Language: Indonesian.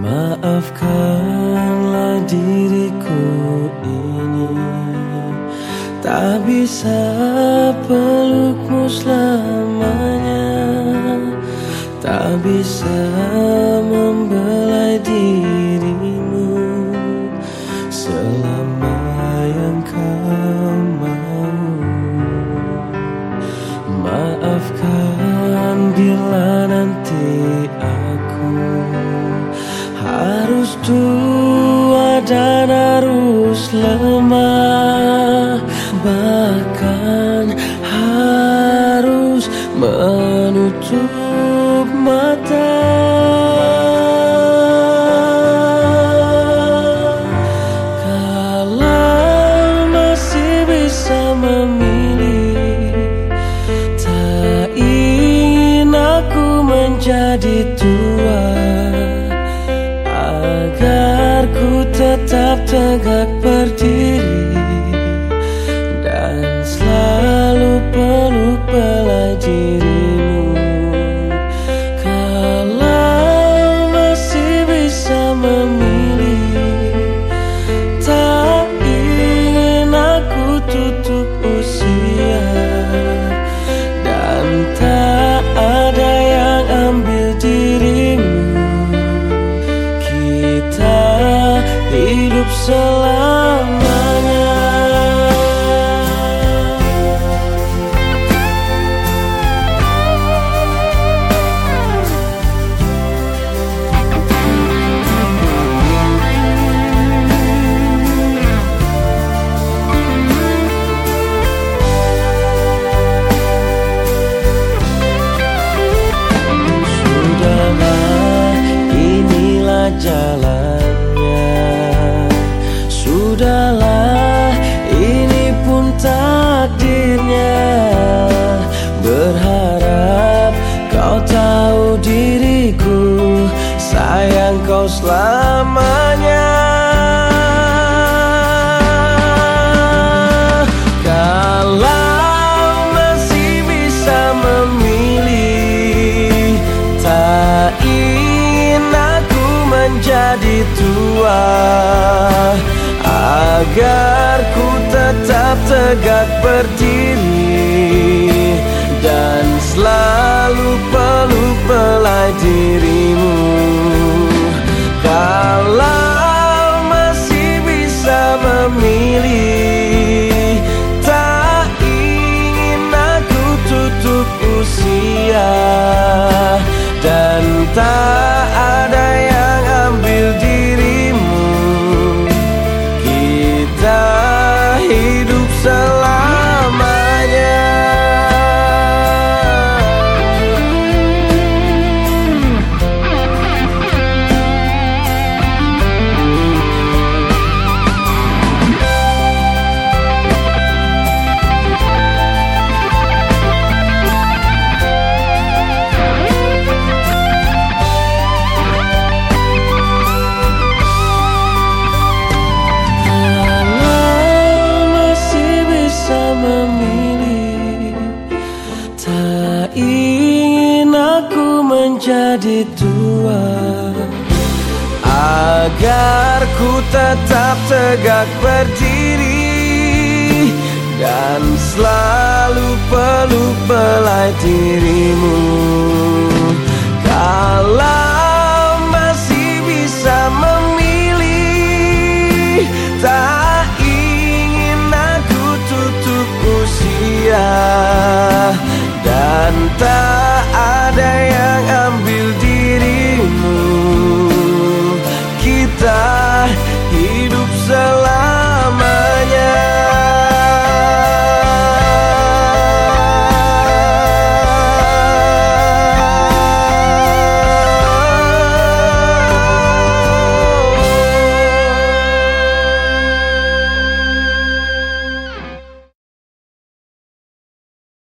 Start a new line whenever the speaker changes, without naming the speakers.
Maafkanlah diriku ini. Tak bisa pelukmu selamanya. Tak bisa membelai dirimu Selama yang kau mau. Maafkan harus lemah Bahkan harus tetap tegak berdiri kau selamanya. Kalau masih bisa memilih Tak ingin aku menjadi tua. Agar ku tetap tegak berdiri Dan selalu peluk belai dirimu tua. Agar ku tetap tegak berdiri Dan selalu peluk belai dirimu